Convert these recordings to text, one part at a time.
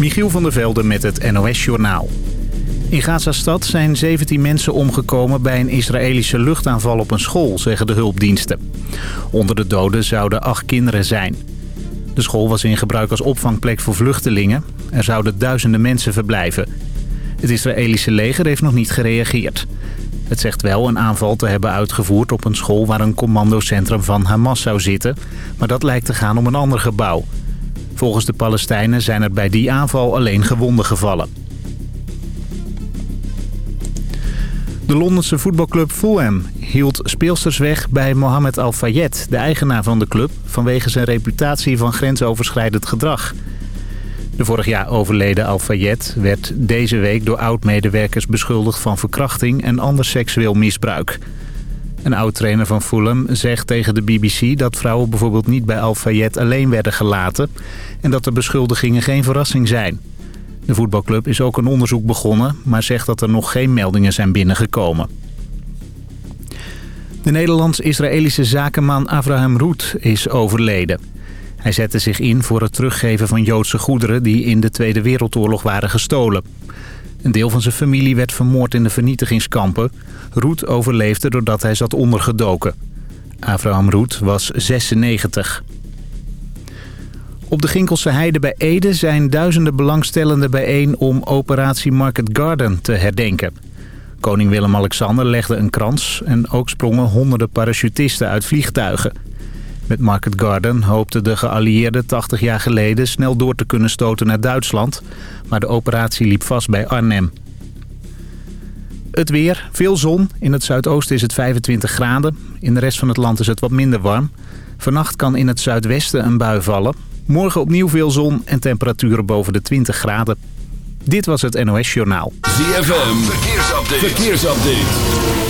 Michiel van der Velde met het NOS-journaal. In Gazastad zijn 17 mensen omgekomen bij een Israëlische luchtaanval op een school, zeggen de hulpdiensten. Onder de doden zouden acht kinderen zijn. De school was in gebruik als opvangplek voor vluchtelingen. Er zouden duizenden mensen verblijven. Het Israëlische leger heeft nog niet gereageerd. Het zegt wel een aanval te hebben uitgevoerd op een school waar een commandocentrum van Hamas zou zitten. Maar dat lijkt te gaan om een ander gebouw. Volgens de Palestijnen zijn er bij die aanval alleen gewonden gevallen. De Londense voetbalclub Fulham hield speelsters weg bij Mohamed Al-Fayed, de eigenaar van de club, vanwege zijn reputatie van grensoverschrijdend gedrag. De vorig jaar overleden Al-Fayed werd deze week door oud-medewerkers beschuldigd van verkrachting en ander seksueel misbruik. Een oud-trainer van Fulham zegt tegen de BBC dat vrouwen bijvoorbeeld niet bij Al-Fayed alleen werden gelaten en dat de beschuldigingen geen verrassing zijn. De voetbalclub is ook een onderzoek begonnen, maar zegt dat er nog geen meldingen zijn binnengekomen. De Nederlands-Israëlische zakenman Avraham Roet is overleden. Hij zette zich in voor het teruggeven van Joodse goederen die in de Tweede Wereldoorlog waren gestolen. Een deel van zijn familie werd vermoord in de vernietigingskampen. Roet overleefde doordat hij zat ondergedoken. Avraham Roet was 96. Op de Ginkelse Heide bij Ede zijn duizenden belangstellenden bijeen om operatie Market Garden te herdenken. Koning Willem-Alexander legde een krans en ook sprongen honderden parachutisten uit vliegtuigen. Met Market Garden hoopten de geallieerden 80 jaar geleden snel door te kunnen stoten naar Duitsland. Maar de operatie liep vast bij Arnhem. Het weer, veel zon. In het zuidoosten is het 25 graden. In de rest van het land is het wat minder warm. Vannacht kan in het zuidwesten een bui vallen. Morgen opnieuw veel zon en temperaturen boven de 20 graden. Dit was het NOS Journaal. ZFM, verkeersupdate. verkeersupdate.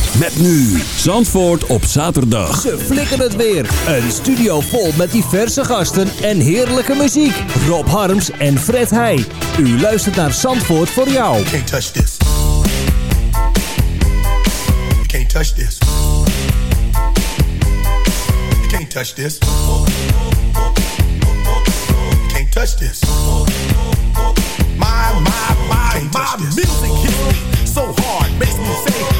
Met nu Zandvoort op zaterdag. Ze flikken het weer. Een studio vol met diverse gasten en heerlijke muziek. Rob Harms en Fred Heij. U luistert naar Zandvoort voor jou. can't touch this. You can't touch this. You can't touch this. You can't touch this. My, my, my, my music hits me so hard. Makes me say,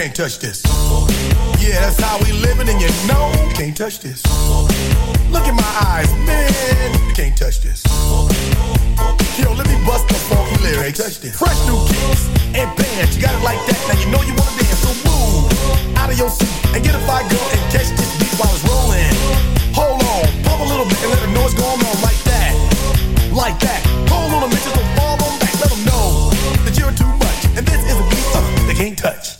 can't touch this. Yeah, that's how we living, and you know you can't touch this. Look in my eyes, man, you can't touch this. Yo, let me bust the funky lyrics. Touch this. Fresh new kicks and bands, you got it like that. Now you know you wanna dance, so move out of your seat and get a fire girl and catch this beat while it's rolling. Hold on, pump a little bit and let the noise go on like that, like that. Hold on a minute, just don't fall on back. Let them know that you're too much, and this is a beat uh, they can't touch.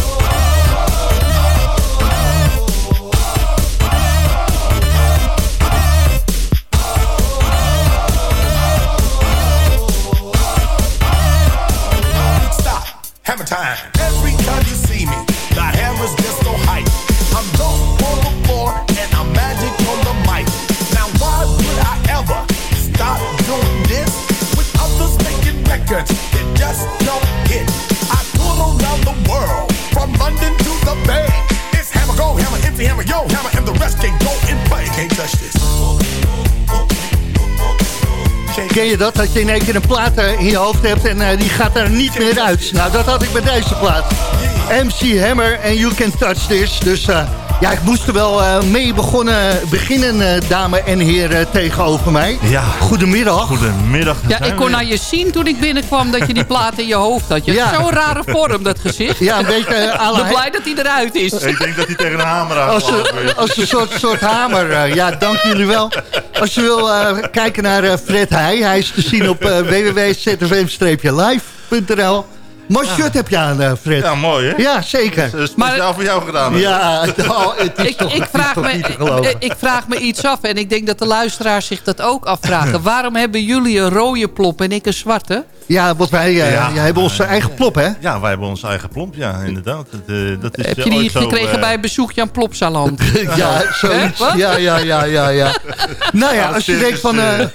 Touch this. Can't Ken je dat? Dat je in één keer een plaat eh, in je hoofd hebt en eh, die gaat er niet meer uit. Nou, dat had ik bij deze plaat. MC Hammer en You Can Touch This. Dus eh, ja, ik moest er wel eh, mee begonnen, beginnen, eh, dame en heren tegenover mij. Ja. Goedemiddag. Goedemiddag. Ja, ik kon weer. aan je zien toen ik binnenkwam dat je die plaat in je hoofd had. Je Ja. Zo'n rare vorm, dat gezicht. Ja, een beetje eh, à Ik ben blij dat hij eruit is. Ik denk dat hij tegen een hamer als, een, als een soort, soort hamer. eh, ja, dank jullie wel. Als je wil eh, kijken naar eh, Fred Heij, hij is te zien op uh, www.zfm-live.nl. Mooi shirt heb je aan, eh, Fred. Ja, mooi hè? Ja, zeker. Dat is speciaal Maar- voor jou gedaan. hè? Ja, oh, het is Ik, toch, vraag me, niet te geloven. ik vraag me iets af en ik denk dat de luisteraars zich dat ook afvragen. Waarom hebben jullie een rode plop en ik een zwarte? Ja, want wij eh, Ja. ja, hebben onze eigen plop, hè? Ja, wij hebben onze eigen plomp, ja, inderdaad. Dat, eh, dat is, Heb eh, je die ooit zo, gekregen eh, bij een bezoekje aan Plopsaland? Ja, zoiets. Ja, ja, ja, ja, ja. Nou ja, Nou, als je denkt van... eh, eh,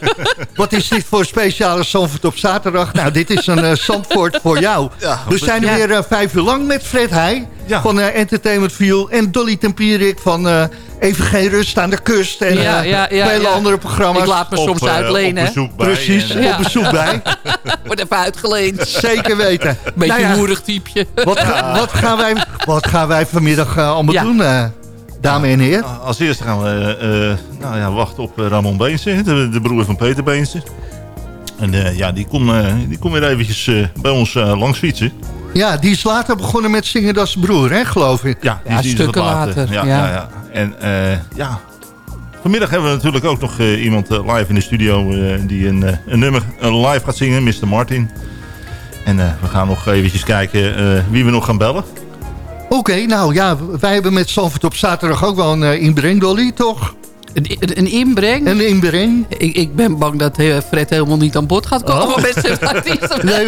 wat is dit voor speciale Zandvoort op zaterdag? Nou, dit is een eh Zandvoort voor jou. Ja, We zijn er ja. weer eh, vijf uur lang met Fred Heij Ja. van eh, Entertainment View... en Dolly Tempierik van eh, Even Geen Rust aan de Kust... en Ja, eh, ja, ja, vele ja. andere programma's. Ik laat me op, soms eh, uitlenen. Op hè. bezoek bij. Precies, en, eh, Ja. op bezoek bij. Wordt even uitgeleend. Zeker weten. Beetje Nou ja, hoerig typeje. wat, ga- wat, gaan wij, wat gaan wij vanmiddag eh, allemaal Ja. doen, eh, dames en heren? Als eerste gaan we eh, nou ja, wachten op eh, Ramon Beense, de, de broer van Peter Beense. En eh, ja, die komt eh, die komt weer eventjes eh, bij ons eh, langs fietsen. Ja, die is later begonnen met zingen als broer, hè, geloof ik. Ja, die Ja, is stukken later, Ja, ja. ja. Ja, En eh, ja, vanmiddag hebben we natuurlijk ook nog eh, iemand eh, live in de studio eh, die een, eh, een nummer live gaat zingen, Mr. Martin. En eh, we gaan nog eventjes kijken eh, wie we nog gaan bellen. Oké, nou ja, wij hebben met Zandvoort op zaterdag ook wel een uh, inbreng, Dolly, toch? Een, een inbreng? Een inbreng. Ik, ik ben bang dat eh, Fred helemaal niet aan bod gaat komen Oh. met zijn artiest. Nee,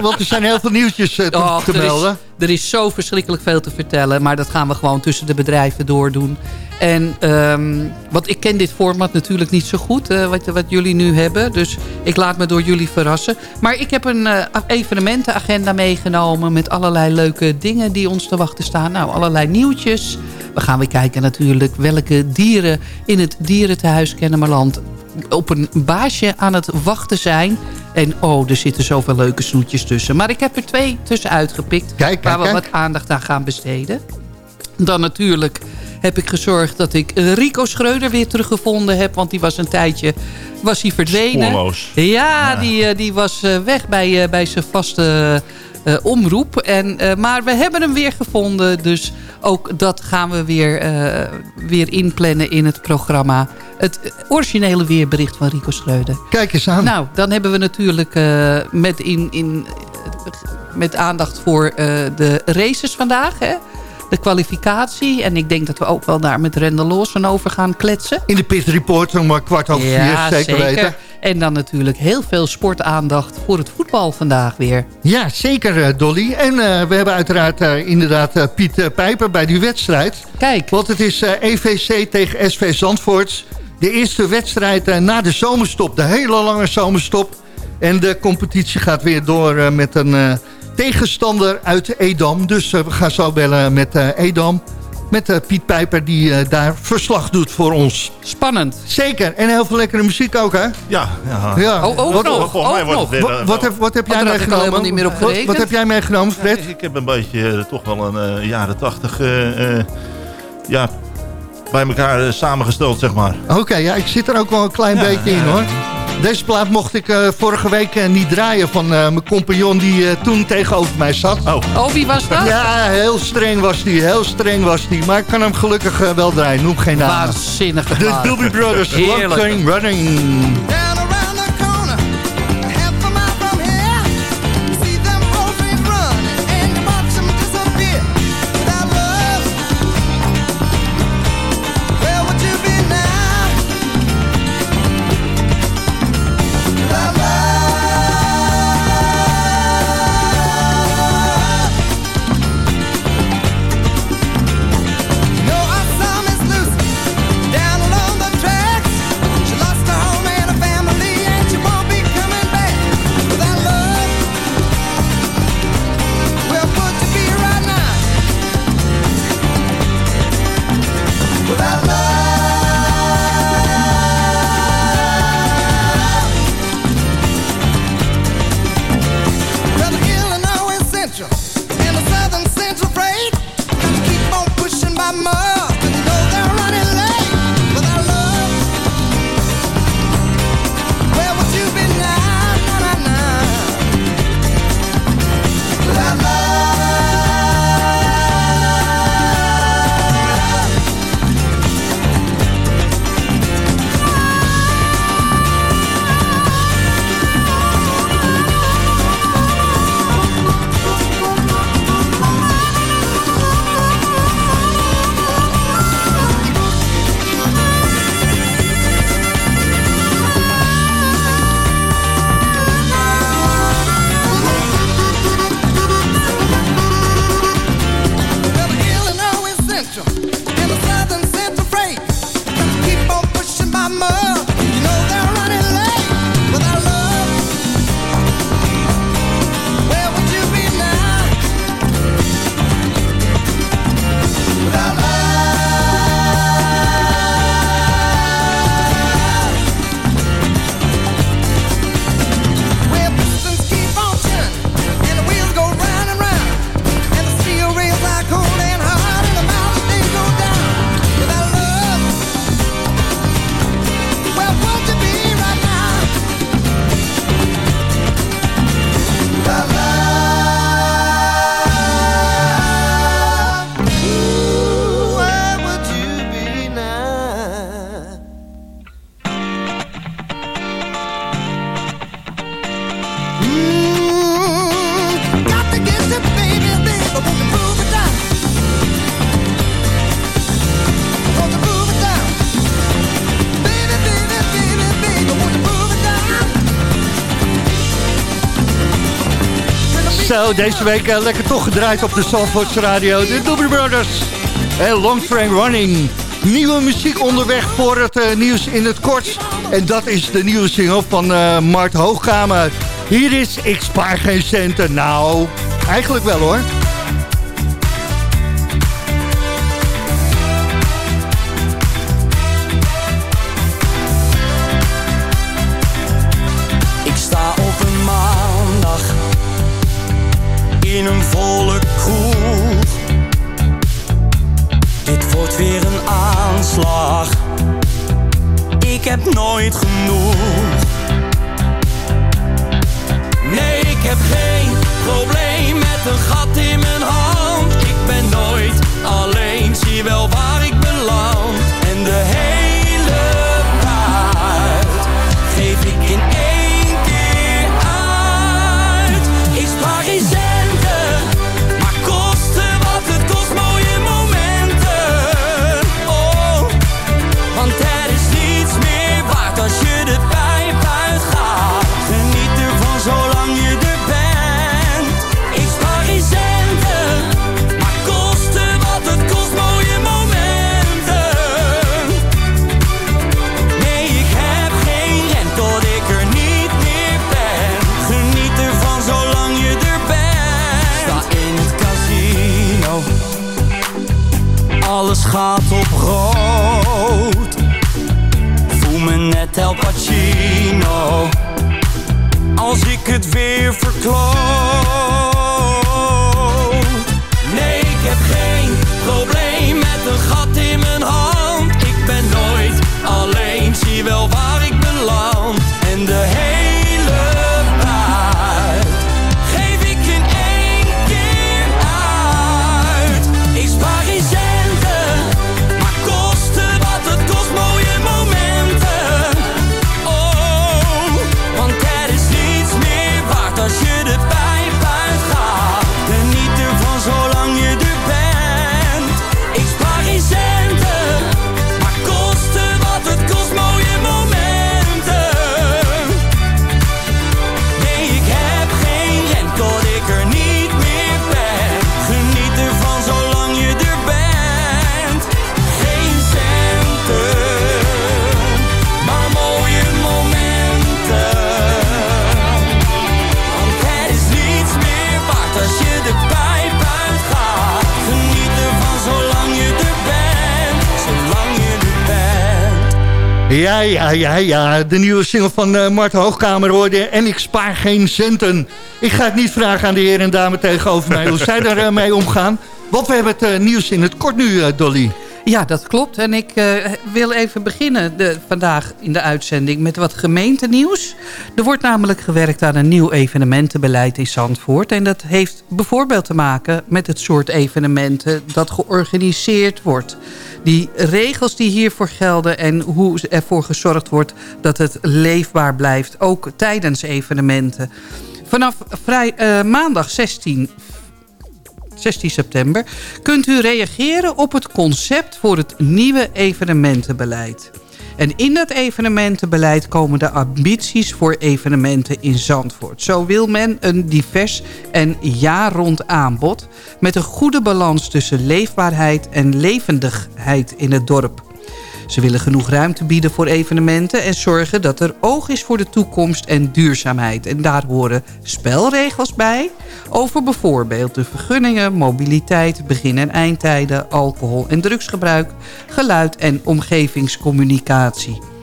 want er zijn heel veel nieuwtjes uh, te, Och, te is, melden. Er is zo verschrikkelijk veel te vertellen. Maar dat gaan we gewoon tussen de bedrijven doordoen. En um, want ik ken dit format natuurlijk niet zo goed. Uh, wat, wat jullie nu hebben. Dus ik laat me door jullie verrassen. Maar ik heb een uh, evenementenagenda meegenomen. Met allerlei leuke dingen die ons te wachten staan. Nou, allerlei nieuwtjes. We gaan weer kijken natuurlijk welke dieren in het dierentehuis Kennemerland op een baasje aan het wachten zijn. En oh, er zitten zoveel leuke snoetjes tussen. Maar ik heb er twee tussen uitgepikt. Kijk, kijk, waar we kijk. wat aandacht aan gaan besteden. Dan natuurlijk heb ik gezorgd dat ik Rico Schreuder weer teruggevonden heb. Want die was een tijdje was hij verdwenen. Spoorloos. Ja, Ja. Die, die was uh, weg bij, uh, bij zijn vaste uh, omroep. En, uh, maar we hebben hem weer gevonden. Dus ook dat gaan we weer, uh, weer inplannen in het programma. Het originele weerbericht van Rico Schreuder. Kijk eens aan. Nou, dan hebben we natuurlijk met, in, in, met aandacht voor de races vandaag. Hè? De kwalificatie. En ik denk dat we ook wel daar met Rendel Lawson over gaan kletsen. In de Pit Report om kwart over ja, vier, zeker, zeker weten. En dan natuurlijk heel veel sportaandacht voor het voetbal vandaag weer. Ja, zeker Dolly. En uh, we hebben uiteraard uh, inderdaad Piet Pijper bij die wedstrijd. Kijk. Want het is EVC tegen SV Zandvoort. De eerste wedstrijd na de zomerstop. De hele lange zomerstop. En de competitie gaat weer door eh, met een eh, tegenstander uit Edam. Dus eh, we gaan zo bellen met eh, Edam. Met eh, Piet Pijper die eh, daar verslag doet voor ons. Spannend. Zeker. En heel veel lekkere muziek ook, hè? Ja, ja. Ja. Oh, ook wat, nog. Ook nog. weer, wat, heb, wat heb jij Oh, ik meegenomen? helemaal niet meer op Wat- gerekend. Wat, heb jij meegenomen, Fred? Ik heb een beetje toch wel een eh, jaren tachtig eh, eh, ja, bij elkaar samengesteld, zeg maar. Oké, ja, ik zit er ook wel een klein beetje in, hoor. Deze plaat mocht ik eh, vorige week eh, niet draaien van eh, mijn compagnon die eh, toen tegenover mij zat. Oh, Oh, wie was dat? Ja, heel streng was die, heel streng was die. Maar ik kan hem gelukkig wel draaien, noem geen naam. Waanzinnige De. Doobie Brothers, Long Running. Deze week eh, lekker toch gedraaid op de Zandvoorts Radio. De Doobie Brothers. En Long Train Running. Nieuwe muziek onderweg voor het eh, nieuws in het kort. En dat is de nieuwe single van eh Mart Hoogkamer. Hier is Ik spaar geen centen. Nou, eigenlijk wel hoor. Heb nooit genoeg. als ik het weer verkloot. Ja, ja, ja, ja. De nieuwe single van eh Mart Hoogkamer hoorde. En ik spaar geen centen. Ik ga het niet vragen aan de heren en dame tegenover mij... hoe zij er eh, mee omgaan. Want we hebben het eh, nieuws in het kort nu, Dolly. Ja, dat klopt. En ik wil even beginnen de, vandaag in de uitzending met wat gemeentenieuws. Er wordt namelijk gewerkt aan een nieuw evenementenbeleid in Zandvoort. En dat heeft bijvoorbeeld te maken met het soort evenementen dat georganiseerd wordt. Die regels die hiervoor gelden en hoe ervoor gezorgd wordt dat het leefbaar blijft. Ook tijdens evenementen. Vanaf vrij, eh, maandag 16 16 september, kunt u reageren op het concept voor het nieuwe evenementenbeleid. En in dat evenementenbeleid komen de ambities voor evenementen in Zandvoort. Zo wil men een divers en jaar-rond aanbod... met een goede balans tussen leefbaarheid en levendigheid in het dorp. Ze willen genoeg ruimte bieden voor evenementen... en zorgen dat er oog is voor de toekomst en duurzaamheid. En daar horen spelregels bij... over bijvoorbeeld de vergunningen, mobiliteit, begin- en eindtijden... alcohol- en drugsgebruik, geluid en omgevingscommunicatie.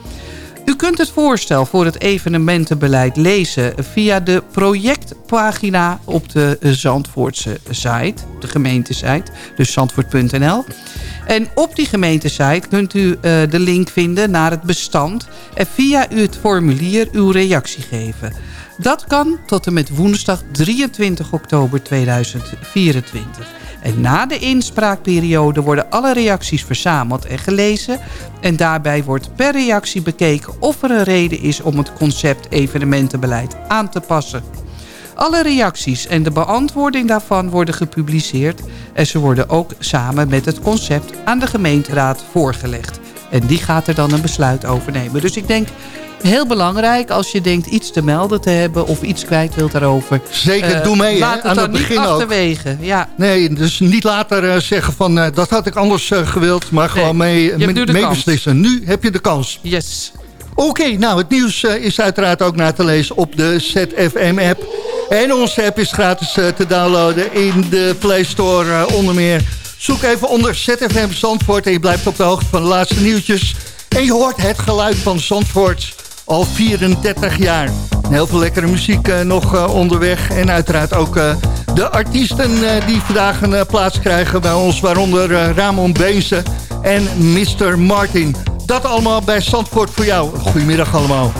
U kunt het voorstel voor het evenementenbeleid lezen via de projectpagina op de Zandvoortse site, de gemeentesite, dus zandvoort.nl. En op die gemeentesite kunt u eh, de link vinden naar het bestand en via het formulier uw reactie geven. Dat kan tot en met woensdag 23 oktober 2024. En na de inspraakperiode worden alle reacties verzameld en gelezen. En daarbij wordt per reactie bekeken of er een reden is om het concept evenementenbeleid aan te passen. Alle reacties en de beantwoording daarvan worden gepubliceerd... en ze worden ook samen met het concept aan de gemeenteraad voorgelegd. En die gaat er dan een besluit over nemen. Dus ik denk, heel belangrijk als je denkt iets te melden te hebben... of iets kwijt wilt daarover. Zeker, Eh, doe mee Laat het aan het niet begin achterwege. Ja, Nee, dus niet later eh, zeggen van eh, dat had ik anders gewild, maar gewoon mee, beslissen. Nu heb je de kans. yes. Oké, nou het nieuws is uiteraard ook na te lezen op de ZFM-app. En onze app is gratis te downloaden in de Play Store onder meer. Zoek even onder ZFM Zandvoort en je blijft op de hoogte van de laatste nieuwtjes. En je hoort het geluid van Zandvoort al 34 jaar. Heel veel lekkere muziek eh, nog eh, onderweg. En uiteraard ook eh, de artiesten die vandaag een plaats krijgen bij ons. Waaronder Ramon Beense en Mr. Martin. Dat allemaal bij Zandvoort voor jou. Goedemiddag allemaal.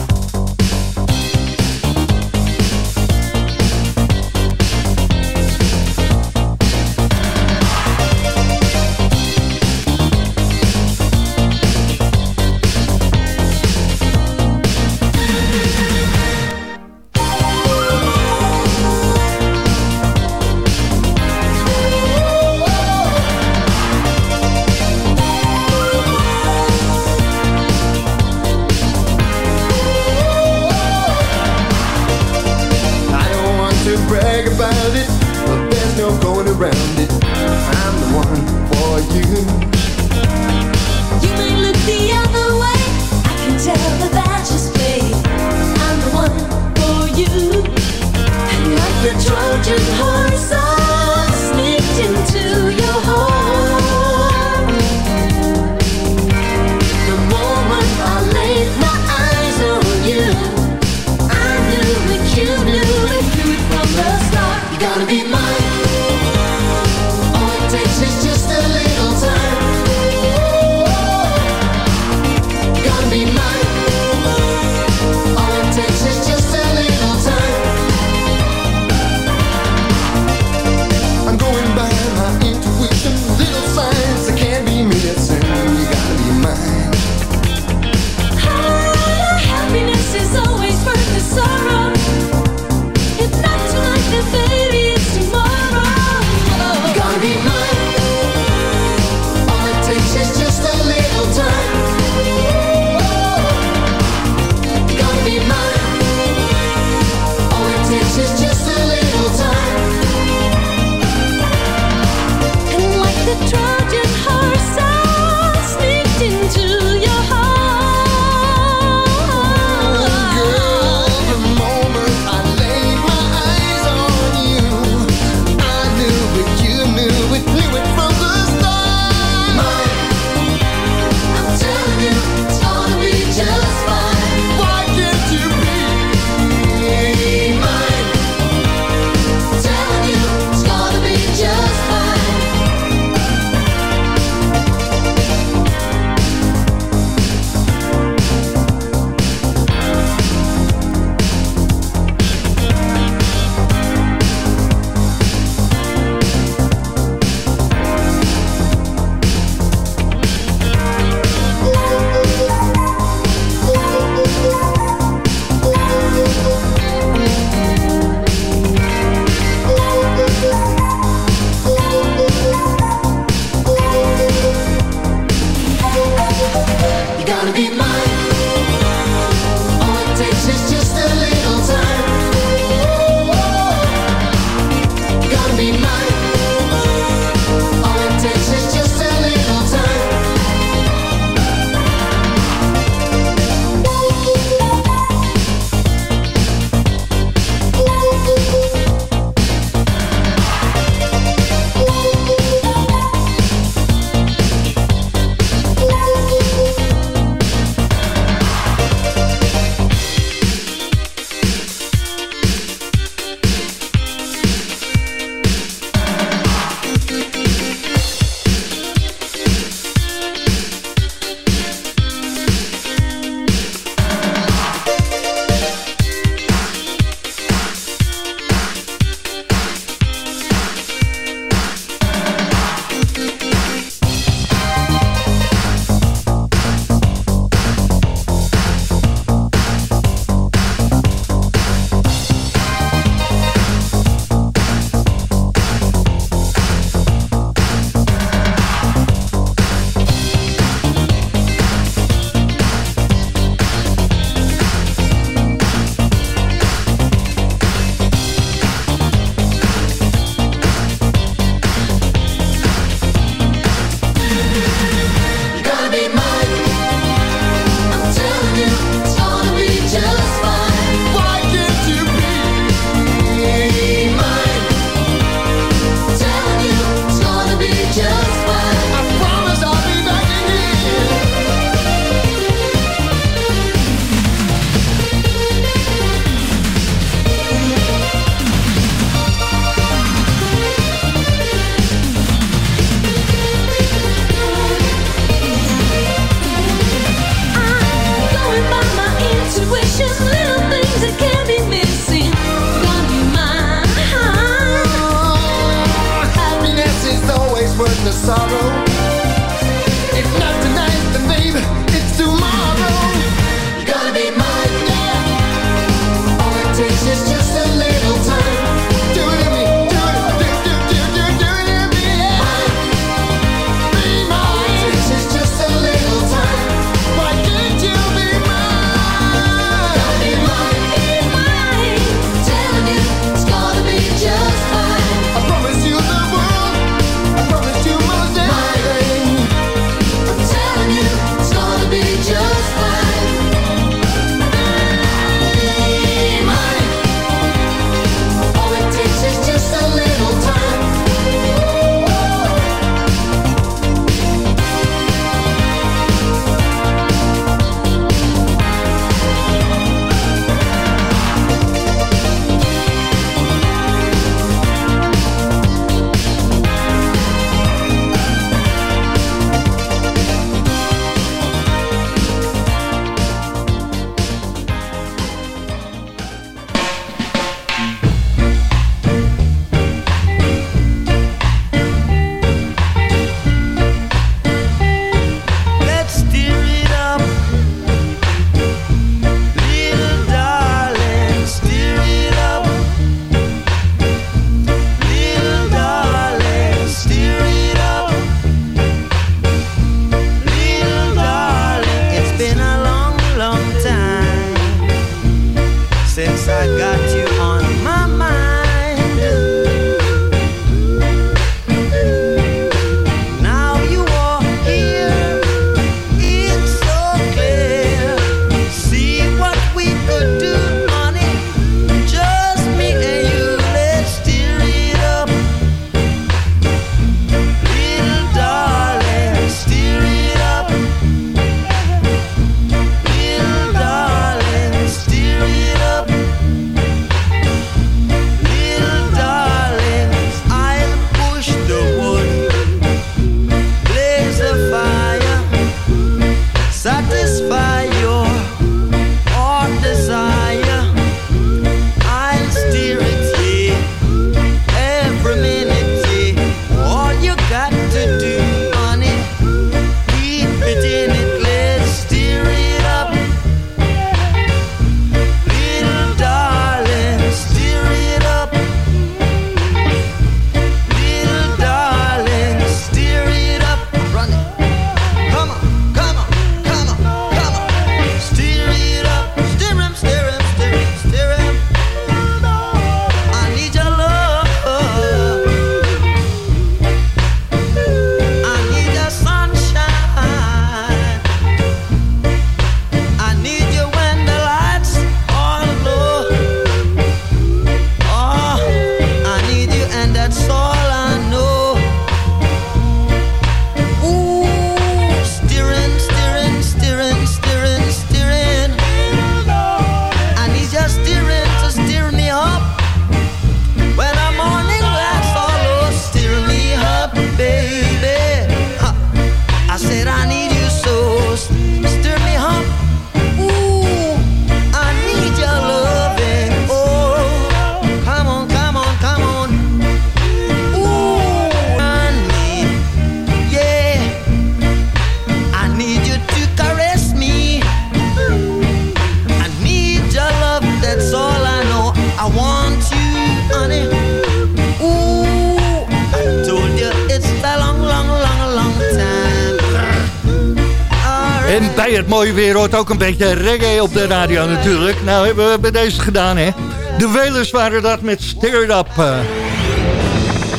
Mooie weer hoort ook een beetje reggae op de radio natuurlijk. Nou hebben we bij deze gedaan, hè. De Welers waren dat met Stir It.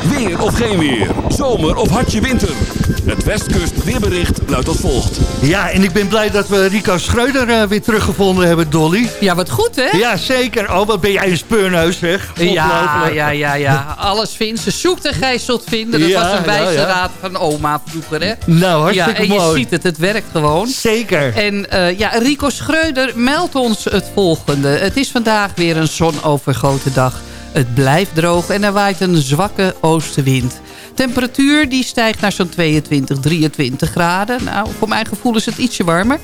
Weer of geen weer. Zomer of hartje winter. Het Westkust weerbericht luidt als volgt. Ja, en ik ben blij dat we Rico Schreuder eh, weer teruggevonden hebben, Dolly. Ja, wat goed, hè? Ja, zeker. Oh, wat ben jij een speurneus, zeg. Ja, Ongelooflijk. ja, ja, ja. Alles vindt. Ze zoekt en gij zult vinden. Dat Ja, was een wijze ja. raad van oma vroeger, hè? Nou, hartstikke ja, en je mooi. ziet het, het werkt gewoon. Zeker. En eh, ja, Rico Schreuder meldt ons het volgende. Het is vandaag weer een zonovergoten dag. Het blijft droog en er waait een zwakke oostenwind. Temperatuur die stijgt naar zo'n 22, 23 graden. Nou, voor mijn gevoel is het ietsje warmer.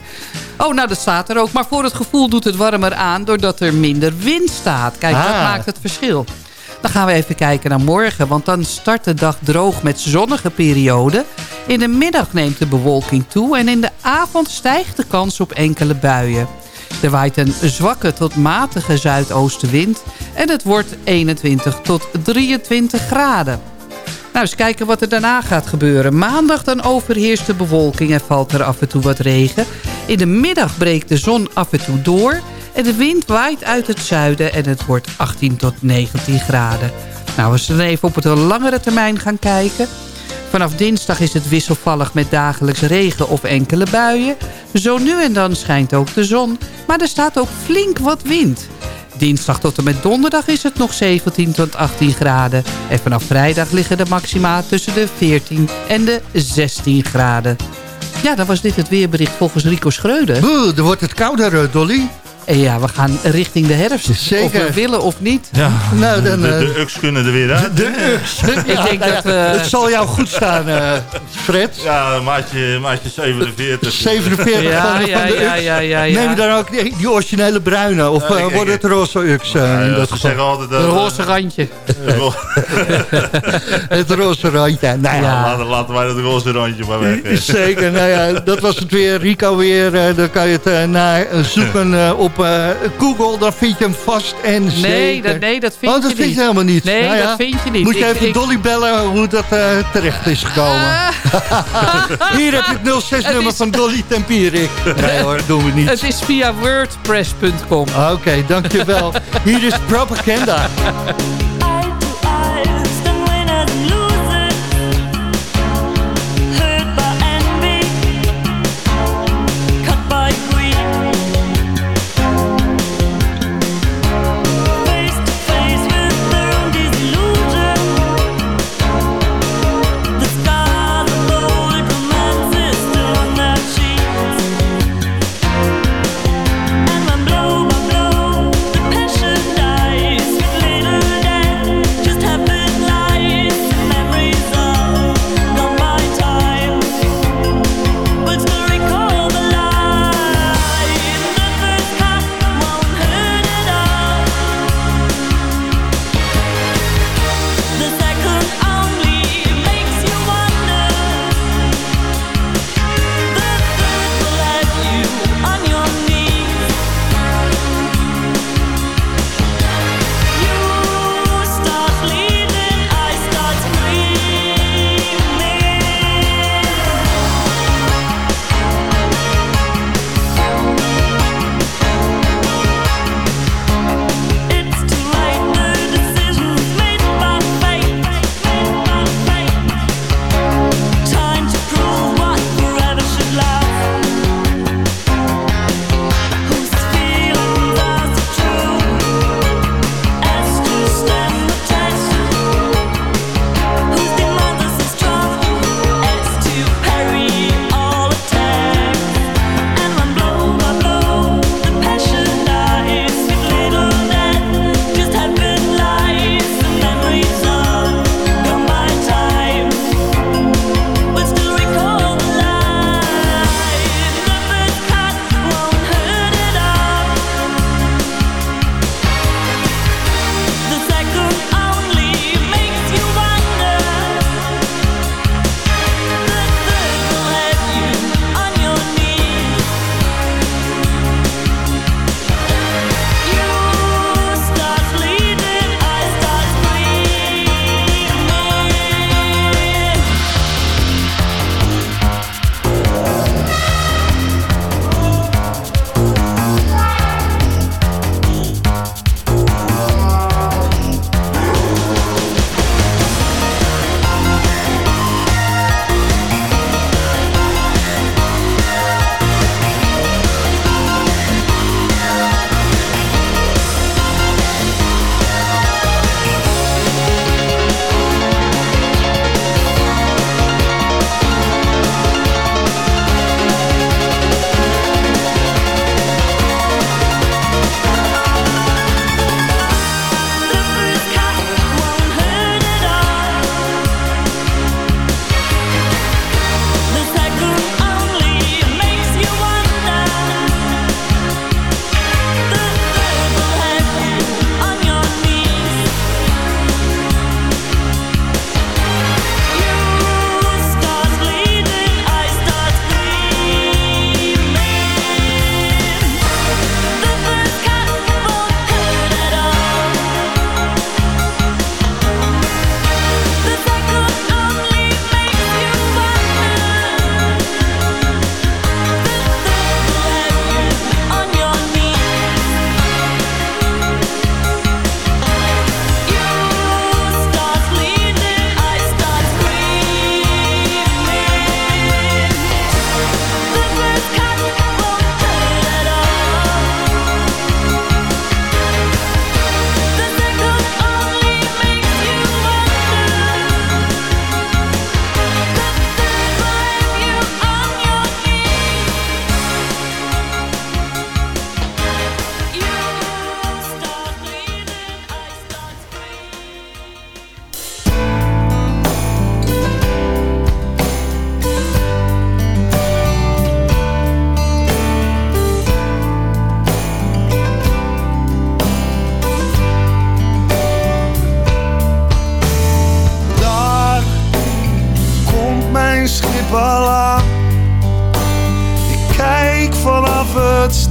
Oh, nou, dat staat er ook. Maar voor het gevoel doet het warmer aan... doordat er minder wind staat. Kijk, dat Ah. maakt het verschil. Dan gaan we even kijken naar morgen. Want dan start de dag droog met zonnige perioden. In de middag neemt de bewolking toe. En in de avond stijgt de kans op enkele buien. Er waait een zwakke tot matige zuidoostenwind. En het wordt 21 tot 23 graden. Nou, eens kijken wat er daarna gaat gebeuren. Maandag dan overheerst de bewolking en valt er af en toe wat regen. In de middag breekt de zon af en toe door. En de wind waait uit het zuiden en het wordt 18 tot 19 graden. Nou, als we dan even op het langere termijn gaan kijken... Vanaf dinsdag is het wisselvallig met dagelijks regen of enkele buien. Zo nu en dan schijnt ook de zon, maar er staat ook flink wat wind. Dinsdag tot en met donderdag is het nog 17 tot 18 graden. En vanaf vrijdag liggen de maxima tussen de 14 en de 16 graden. Ja, dan was dit het weerbericht volgens Rico Schreuder. Boe, dan wordt het kouder, eh, Dolly. En ja, we gaan richting de herfst. Zeker. Of we willen of niet. Ja, Nou, dan... de, eh, de UX kunnen er weer uit. de Ux. Ik denk dat we... Het zal jou goed staan, eh, Fred. Ja, maatje, maatje 47. 47 Ja, van, ja, van de ja, Ux. ja, ja, ja. Neem je dan ook die, die originele bruine? Of eh, ik- wordt het roze Ux eh, in Ja, dat geval? zeggen altijd dat... Een roze randje. Het roze randje. Nou ja, Ja. laten, laten wij dat roze randje maar weg. Zeker, nou ja, dat was het weer. Rico weer, eh, dan kan je het eh, naar eh, zoeken eh, op eh, Google. Dan vind je hem vast en Nee, zeker. dat, nee, dat vind oh, je niet. vind je helemaal niet. Nee, Nou ja, dat vind je niet. Moet je even ik- Dolly bellen hoe dat eh, terecht is gekomen. Hier heb je het 06-nummer Het is- van Dolly Tempierik. Nee hoor, doen we niet. Het is via wordpress.com. Oké, dankjewel. Hier is Propaganda.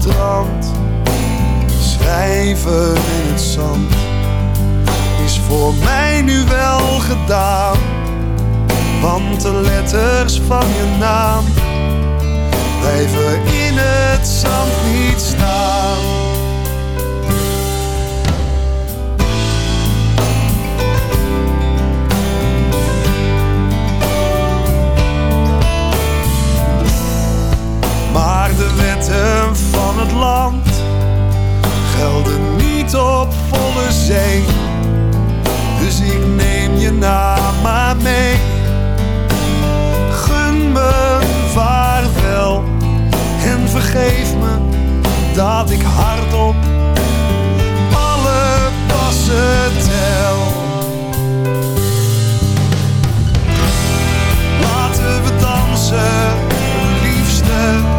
Strand. Schrijven in het zand is voor mij nu wel gedaan. Want de letters van je naam blijven in het zand niet staan. Maar de wetten van het land gelden niet op volle zee. Dus ik neem je naam maar mee. Gun me vaarwel en vergeef me dat ik hardop alle passen tel. Laten we dansen, liefste.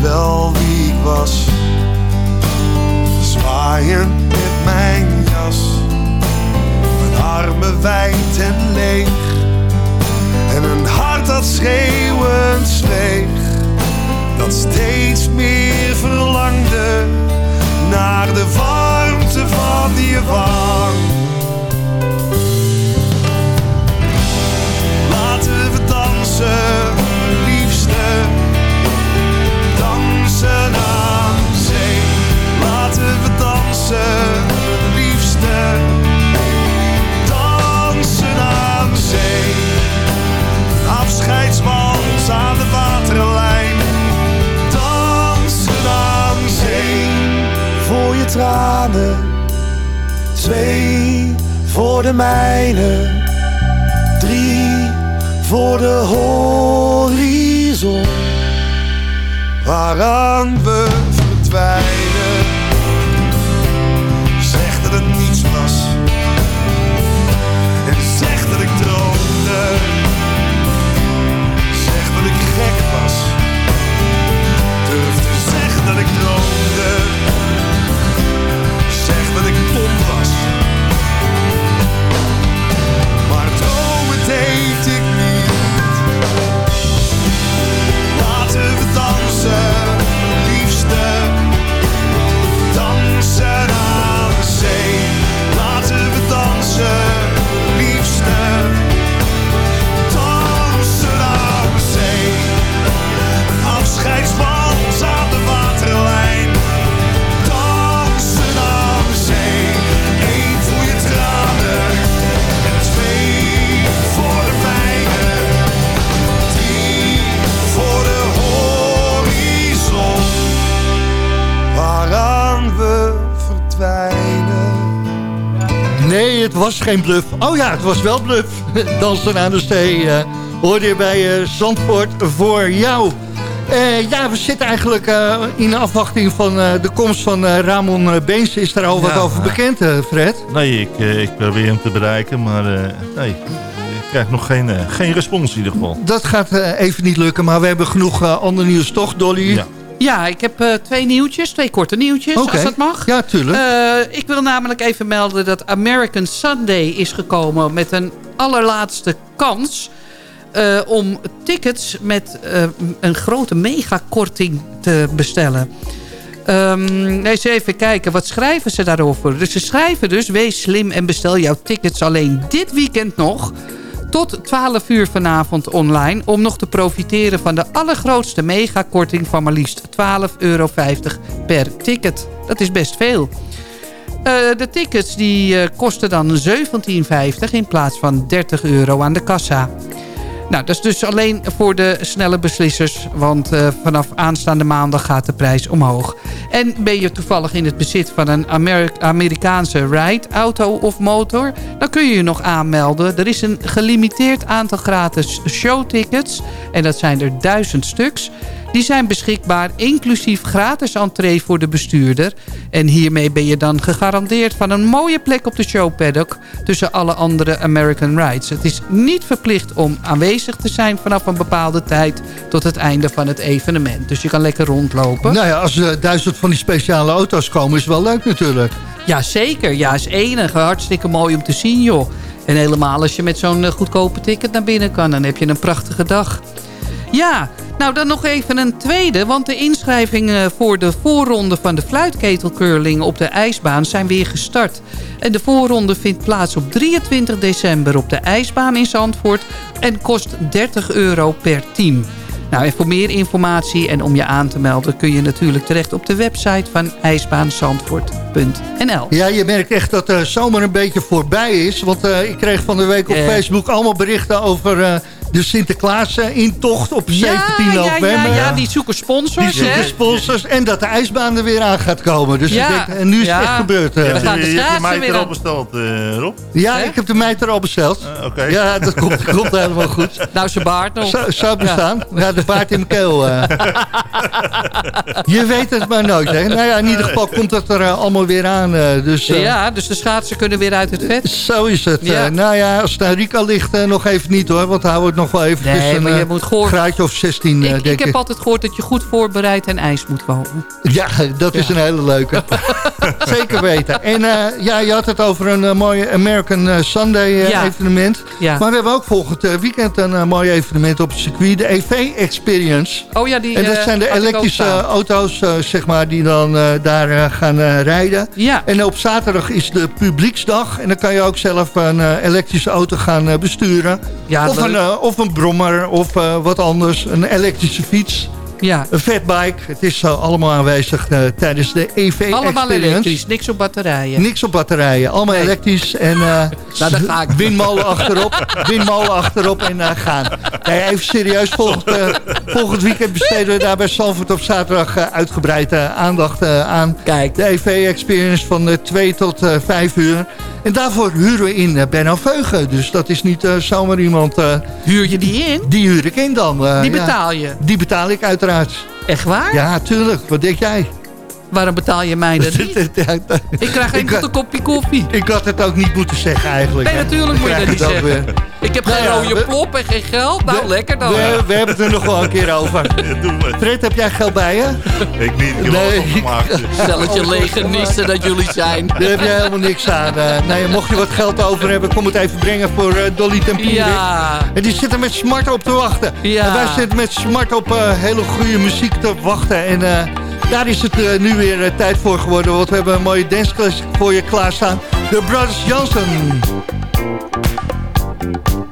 Wel wie ik was. Waaraan was geen bluff. Oh ja, het was wel bluff. Dansen aan de zee. eh hoorde je bij eh, Zandvoort voor jou. Eh, ja, we zitten eigenlijk eh, in afwachting van de komst van Ramon Beens. Is daar al wat over bekend, Fred? Nee, ik, ik probeer hem te bereiken, maar nee, ik krijg nog geen, geen respons in ieder geval. Dat gaat even niet lukken, maar we hebben genoeg ander nieuws, toch, Dolly? Ja. Ja, ik heb eh, twee nieuwtjes, twee korte nieuwtjes, als dat mag. Ja, tuurlijk. Eh, ik wil namelijk even melden dat American Sunday is gekomen met een allerlaatste kans... eh, om tickets met een grote megakorting te bestellen. Ehm, eens even kijken, wat schrijven ze daarover? Dus ze schrijven dus, wees slim en bestel jouw tickets alleen dit weekend nog... tot 12 uur vanavond online... om nog te profiteren van de allergrootste megakorting van maar liefst 12,50 euro per ticket. Dat is best veel. Eh, de tickets die, eh, kosten dan 17,50 in plaats van 30 euro aan de kassa. Nou, dat is dus alleen voor de snelle beslissers. Want eh, vanaf aanstaande maandag gaat de prijs omhoog. En ben je toevallig in het bezit van een Ameri- Amerikaanse ride, auto of motor... dan kun je je nog aanmelden. Er is een gelimiteerd aantal gratis showtickets. En dat zijn er duizend stuks. Die zijn beschikbaar, inclusief gratis entree voor de bestuurder. En hiermee ben je dan gegarandeerd van een mooie plek op de showpaddock... tussen alle andere American Rides. Het is niet verplicht om aanwezig te zijn vanaf een bepaalde tijd... tot het einde van het evenement. Dus je kan lekker rondlopen. Nou ja, als er duizend van die speciale auto's komen, is wel leuk natuurlijk. Ja, zeker. Ja, is enig. Hartstikke mooi om te zien, joh. En helemaal als je met zo'n eh, goedkope ticket naar binnen kan... dan heb je een prachtige dag. Ja, nou dan nog even een tweede. Want de inschrijvingen voor de voorronde van de fluitketelcurling op de ijsbaan zijn weer gestart. En de voorronde vindt plaats op 23 december op de ijsbaan in Zandvoort. En kost 30 euro per team. Nou, en voor meer informatie en om je aan te melden... kun je natuurlijk terecht op de website van ijsbaanzandvoort.nl. Ja, je merkt echt dat de zomer een beetje voorbij is. Want eh, ik kreeg van de week op Eh. Facebook allemaal berichten over eh, de Sinterklaas-intocht op 17 ja, november. Ja, ja, die zoeken sponsors, Die zoeken hè? sponsors en dat de ijsbaan er weer aan gaat komen. Dus Ja, ik denk, en nu is ja. het echt gebeurd. eh. Ja, we gaan de je, hebt schaatsen meid er al besteld, eh, Rob? Ja, ik heb de meid er al besteld. Eh, Oké. Ja, dat komt, komt helemaal goed. Nou, zijn baard nog. Zou, bestaan? Ja. de baard in mijn keel. eh. je weet het maar nooit. Hè? Nou ja, in ieder geval komt het er eh, allemaal weer aan. eh, dus, eh, Ja, dus de schaatsen kunnen weer uit het vet. Zo is het. Ja. Eh, nou ja, als het naar Rika ligt, eh, nog even niet hoor. Want houden we het nog wel even Nee, een maar je eh, moet graadje of 16, eh, Ik, denk ik heb altijd gehoord dat je goed voorbereid en ijs moet wonen. Ja, dat is een hele leuke. Zeker weten. En eh, ja, je had het over een mooie American Sunday Ja. evenement. Ja. Maar we hebben ook volgend weekend een mooi evenement op het circuit. De EV Experience. Oh ja, die En dat zijn de elektrische auto's, zeg maar, die dan daar gaan rijden. Ja. En op zaterdag is de publieksdag. En dan kan je ook zelf een elektrische auto gaan besturen. Ja, of, een, of een brommer of eh, wat anders. Een elektrische fiets. Ja, Een fatbike. Het is eh, allemaal aanwezig eh, tijdens de EV allemaal Experience. elektrisch, niks op batterijen. Niks op batterijen. Allemaal Nee. elektrisch. En eh, Nou, daar ga ik. windmolen achterop. Windmolen achterop en gaan. Nee, even serieus. Volgend, volgend weekend besteden we daar bij Salford op zaterdag uitgebreid aandacht aan. Kijk. De EV-experience van eh, 2 tot eh 5 uur. En daarvoor huren we in uh, Benno Veugen. Dus dat is niet eh, zomaar iemand... eh, Huur je die in? die huur ik in dan. eh, Die betaal je. Die betaal ik uiteraard. Echt waar? Ja, tuurlijk. Wat denk jij? Waarom betaal je mij dat niet? Ik krijg Ik had- een kopje koffie. Ik had het ook niet moeten zeggen eigenlijk. Nee, natuurlijk moet je dat niet zeggen. Ik heb geen Nou ja, rode plop en geen geld. Nou, We- lekker dan. We, we hebben het er nog wel een keer over. Fred, heb jij geld bij je? Ik niet, ik Nee. Stelletje legenisten dat jullie zijn. Daar heb jij helemaal niks aan. Eh, nee, mocht je wat geld over hebben, kom het even brengen voor eh, Dolly Tempierik. Ja. En die zitten met smart op te wachten. Ja. En wij zitten met smart op eh, hele goede muziek te wachten. En eh, daar is het nu weer tijd voor geworden. Want we hebben een mooie danceclass voor je klaarstaan. De Brothers Johnson. Running,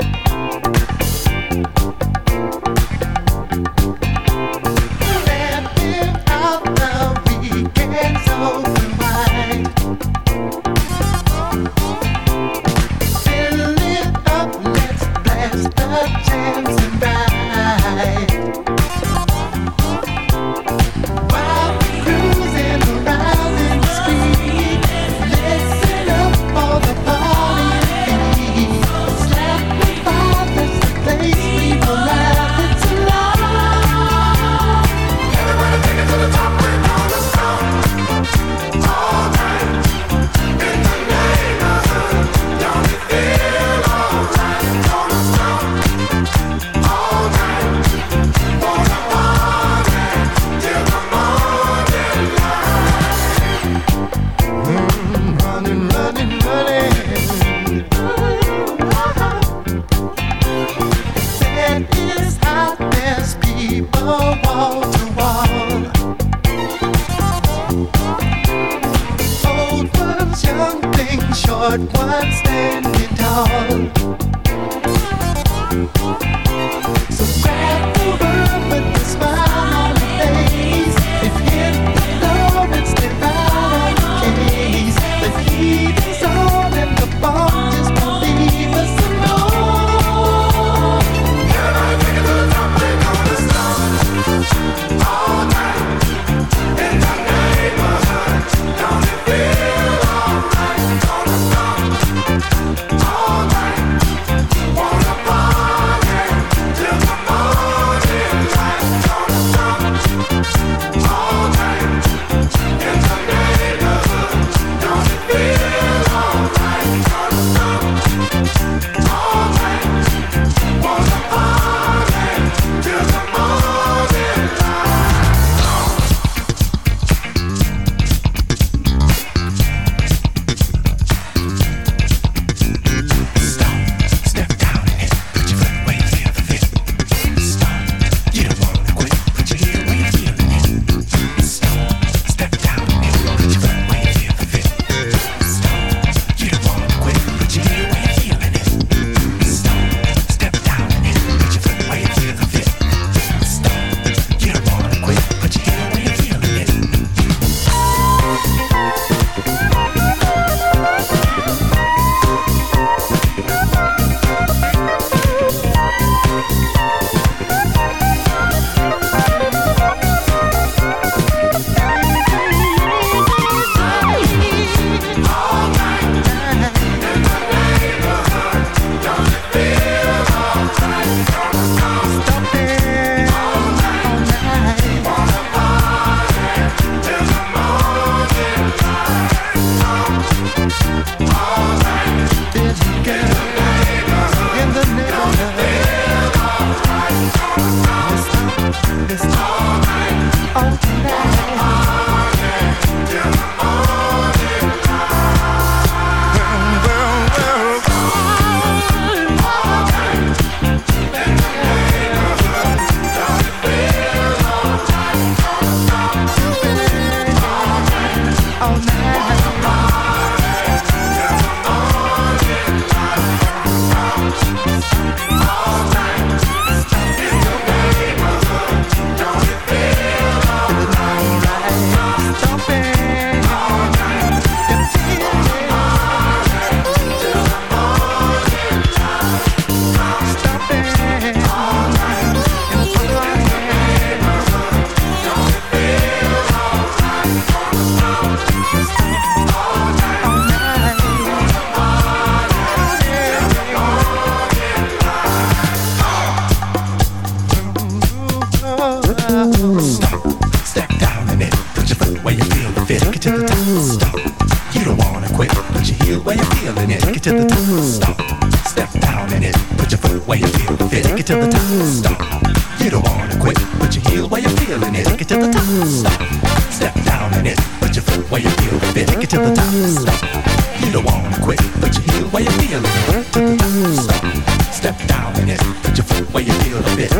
feel fit. Get to the top, stop. You don't wanna quit, put your heel where you're feeling it. To the top, stop. Step down in it, put your foot where you feel the fit.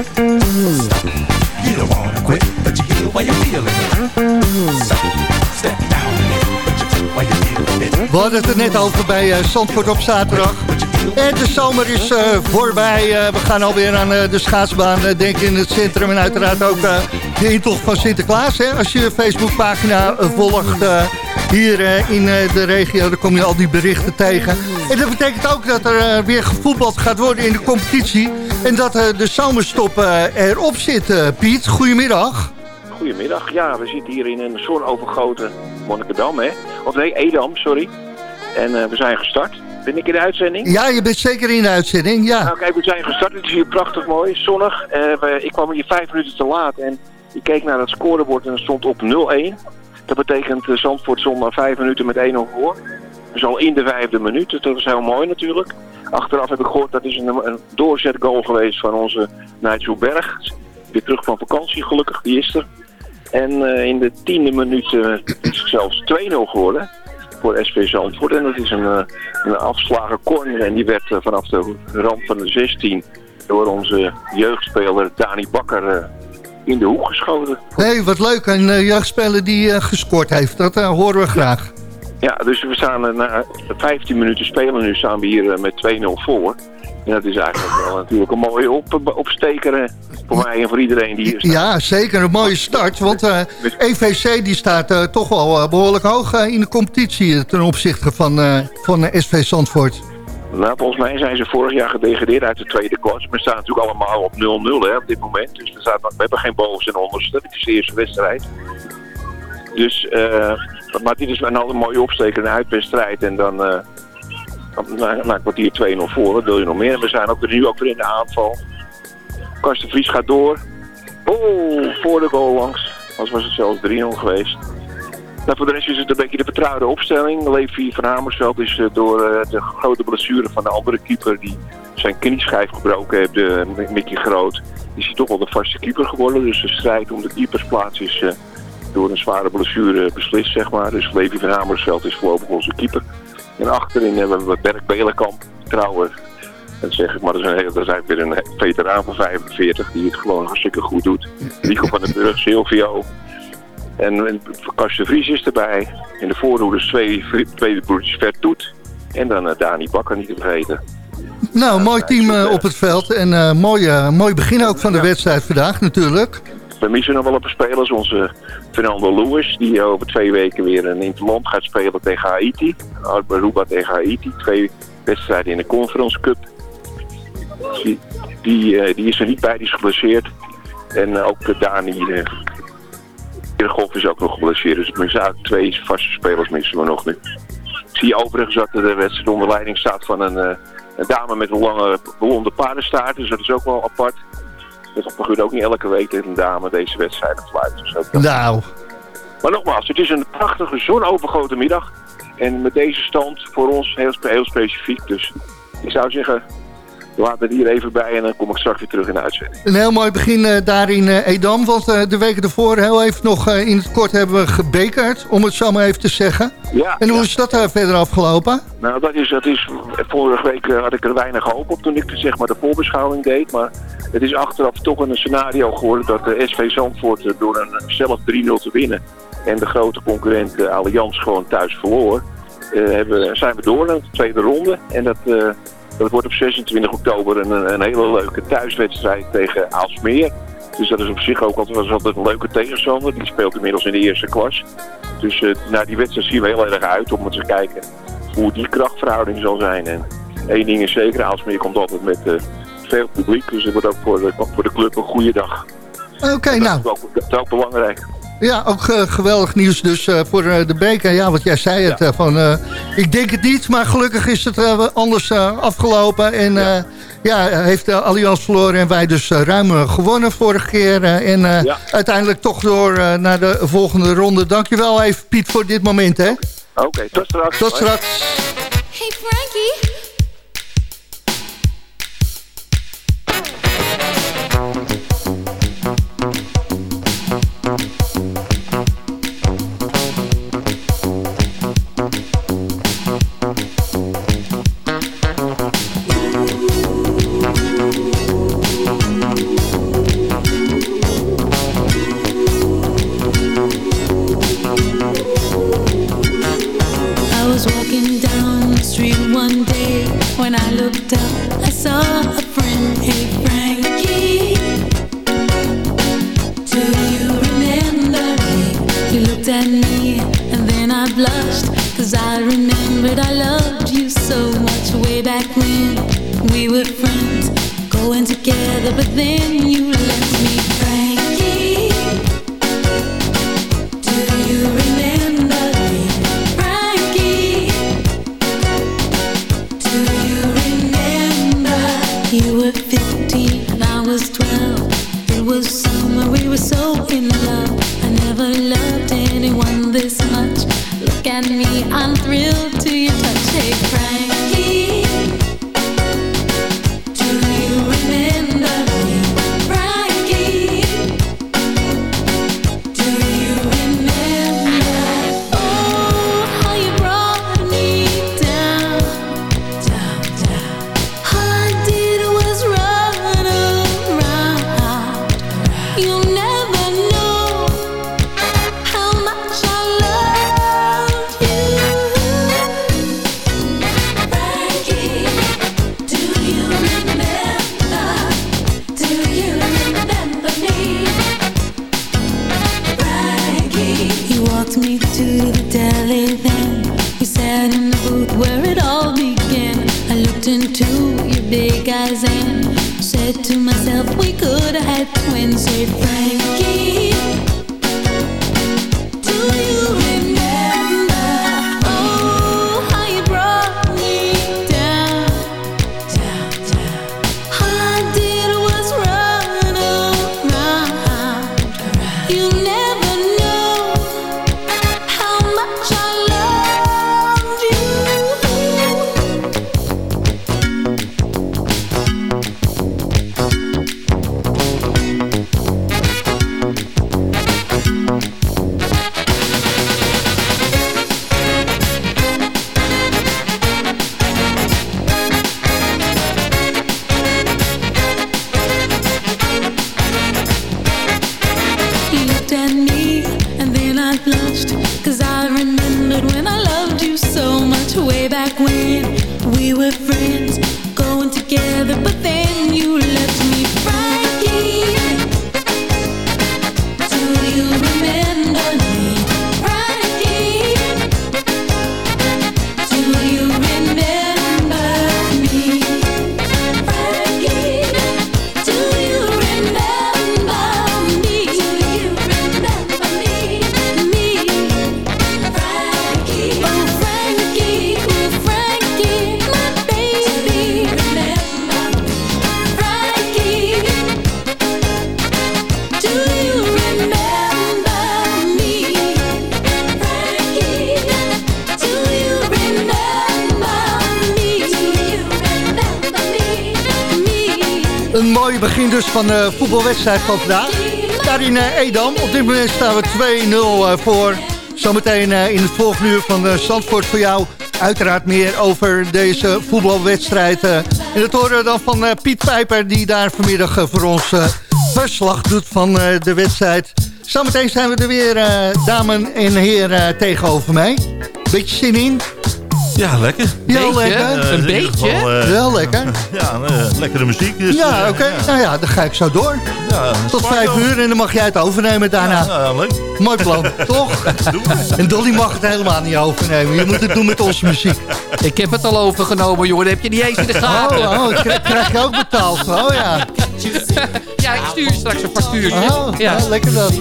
Stop. You don't wanna quit, put your heel where you're feeling it. Stop. Step down in it, put your foot where you feel the fit. We hadden het er net over bij eh, Zandvoort op zaterdag. En de zomer is eh, voorbij. Eh, we gaan alweer aan eh, de schaatsbaan, denk ik, in het centrum. En uiteraard ook de intocht van Sinterklaas. Hè? Als je de Facebookpagina volgt hier eh, in eh, de regio, dan kom je al die berichten tegen. En dat betekent ook dat er eh, weer gevoetbald gaat worden in de competitie. En dat de zomerstop erop zit. Piet, goedemiddag. Goedemiddag. Ja, we zitten hier in een zonovergoten Monnikendam, hè? Of nee, Edam, sorry. En we zijn gestart. Ben ik in de uitzending? Ja, je bent zeker in de uitzending, ja. Nou, kijk, we zijn gestart. Het is hier prachtig mooi, zonnig. We- ik kwam hier vijf minuten te laat en ik keek naar het scorebord en het stond op 0-1. Dat betekent uh, Zandvoort na vijf minuten met 1-0 voor. Dus al in de vijfde minuut. Dat was heel mooi natuurlijk. Achteraf heb ik gehoord dat is een, een doorzetgoal geweest van onze Nigel Berg. Weer terug van vakantie, gelukkig, die is er. En eh, in de tiende minuut eh, is het zelfs 2-0 geworden voor SV Zandvoort. En dat is een, eh, een afslagen corner en die werd eh, vanaf de rand van de 16 door onze jeugdspeler Dani Bakker eh, in de hoek geschoten. hey, wat leuk. Een eh, jeugdspeler die eh, gescoord heeft. Dat eh, horen we graag. Ja, dus we staan na 15 minuten spelen nu staan we hier met 2-0 voor. En dat is eigenlijk wel natuurlijk een mooie op, opsteker voor mij en voor iedereen die hier staat. Ja, zeker. Een mooie start. Want EVC die staat toch wel eh, behoorlijk hoog in de competitie... ten opzichte van, van SV Zandvoort. Nou, volgens mij zijn ze vorig jaar gedegradeerd uit de tweede klas. We staan natuurlijk allemaal op 0-0 hè, op dit moment. Dus er staat, we hebben geen bovenste en onderste. Het is de eerste wedstrijd. Dus, eh, maar dit is een mooie opsteker, een uitwedstrijd. En dan, dan na, na kwartier 2-0 voor, wat wil je nog meer? En we zijn ook nu ook weer in de aanval. Karsten Vries gaat door. Oh, voor de goal langs. Als was het zelfs 3-0 geweest. Nou, voor de rest is het een beetje de vertrouwde opstelling. Levi van Hamersveld is eh, door eh, de grote blessure van de andere keeper... die zijn knieschijf gebroken heeft, de Mickey Groot... is hij toch wel de vaste keeper geworden. Dus de strijd om de keepersplaats is eh, door een zware blessure beslist, zeg maar. Dus Levi van Hamersveld is voorlopig onze keeper. En achterin hebben we Berk Belenkamp, trouwens. Dat zeg ik, maar dat is, een, dat is eigenlijk weer een veteraan van 45 die het gewoon hartstikke goed doet. Nico van den Burg, Silvio. En, en Karsten Vries is erbij. In de voorhoede twee, twee broertjes Vertoet. En dan eh, Dani Bakker niet te vergeten. Nou, mooi team eh, op het veld. En eh, mooi, eh, mooi begin ook van de wedstrijd vandaag natuurlijk. We missen nog wel een paar spelers. Onze Fernando Lewis, die over twee weken weer een interland gaat spelen tegen Haiti. Aruba tegen Haiti. Twee wedstrijden in de Conference Cup. Die, die, eh, die is er niet bij, die is geblesseerd. En eh, ook Dani uh, Golf is ook nog geblesseerd. Dus missen eigenlijk twee vaste spelers missen we nog nu. Ik zie overigens dat de wedstrijd onder leiding staat van een, eh, een dame met een lange blonde paardenstaart. Dus dat is ook wel apart. Dat gebeurt ook niet elke week dat een dame deze wedstrijden fluit. Dus ook Nou, Maar nogmaals, het is een prachtige zonovergoten middag. En met deze stand voor ons heel, heel specifiek. Dus ik zou zeggen, laat het hier even bij en dan kom ik straks weer terug in de uitzending. een heel mooi begin eh, daar in eh, Edam. Want eh, de weken ervoor heel even nog in het kort hebben we gebekerd. Om het zo maar even te zeggen. Ja, En hoe is dat verder afgelopen? Nou, dat is, dat is, vorige week had ik er weinig hoop op toen ik zeg maar, de voorbeschouwing deed. Maar het is achteraf toch een scenario geworden dat de SV Zandvoort door een zelf 3-0 te winnen en de grote concurrent Allianz gewoon thuis verloor, hebben, zijn we door naar de tweede ronde. En dat, dat wordt op 26 oktober een, een hele leuke thuiswedstrijd tegen Aalsmeer. Dus dat is op zich ook altijd, was altijd een leuke tegenstander. Die speelt inmiddels in de eerste klas. Dus eh naar die wedstrijd zien we heel erg uit om te kijken hoe die krachtverhouding zal zijn. En één ding is zeker, Aalsmeer komt altijd met eh, veel publiek. Dus het wordt ook voor de, voor de club een goede dag. Oké, nou. Dat is, ook, dat is ook belangrijk. Ja, ook eh, geweldig nieuws dus eh, voor eh, de beker. Ja, wat jij zei het. van, eh, ik denk het niet, maar gelukkig is het anders eh, afgelopen. En ja, ja heeft de Allianz verloren en wij dus ruim gewonnen vorige keer. en eh, uiteindelijk toch door eh, naar de volgende ronde. Dankjewel even Piet voor dit moment, hè. Oké, tot straks. Tot straks. Hey Frankie. Together, but then you left me, de voetbalwedstrijd van vandaag. Daar in Edam. Op dit moment staan we 2-0 eh, voor. Zometeen eh, in het volgende uur van eh, Zandvoort voor jou. Uiteraard meer over deze voetbalwedstrijd. eh. En dat horen we dan van eh, Piet Pijper... die daar vanmiddag voor ons eh, verslag doet van eh, de wedstrijd. Zometeen zijn we er weer, eh dames en heren, tegenover mij. Beetje zin in? Ja, lekker. Ja, Beetje? lekker. Een beetje? geval, Wel lekker. Ja, lekkere muziek. Dus, Ja, oké. Nou ja, dan ga ik zo door. Ja, Tot vijf uur en dan mag jij het overnemen daarna. Ja, ja, leuk. Mooi plan, toch? En Dolly mag het helemaal niet overnemen. Je moet het doen met onze muziek. Ik heb het al overgenomen, jongen. Dat heb je niet eens in de gaten. Oh, oh krijg, krijg je ook betaald? Oh ja. ja, ik stuur straks een factuurtje. Oh, ja. ja, lekker dan.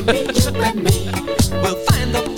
We'll find the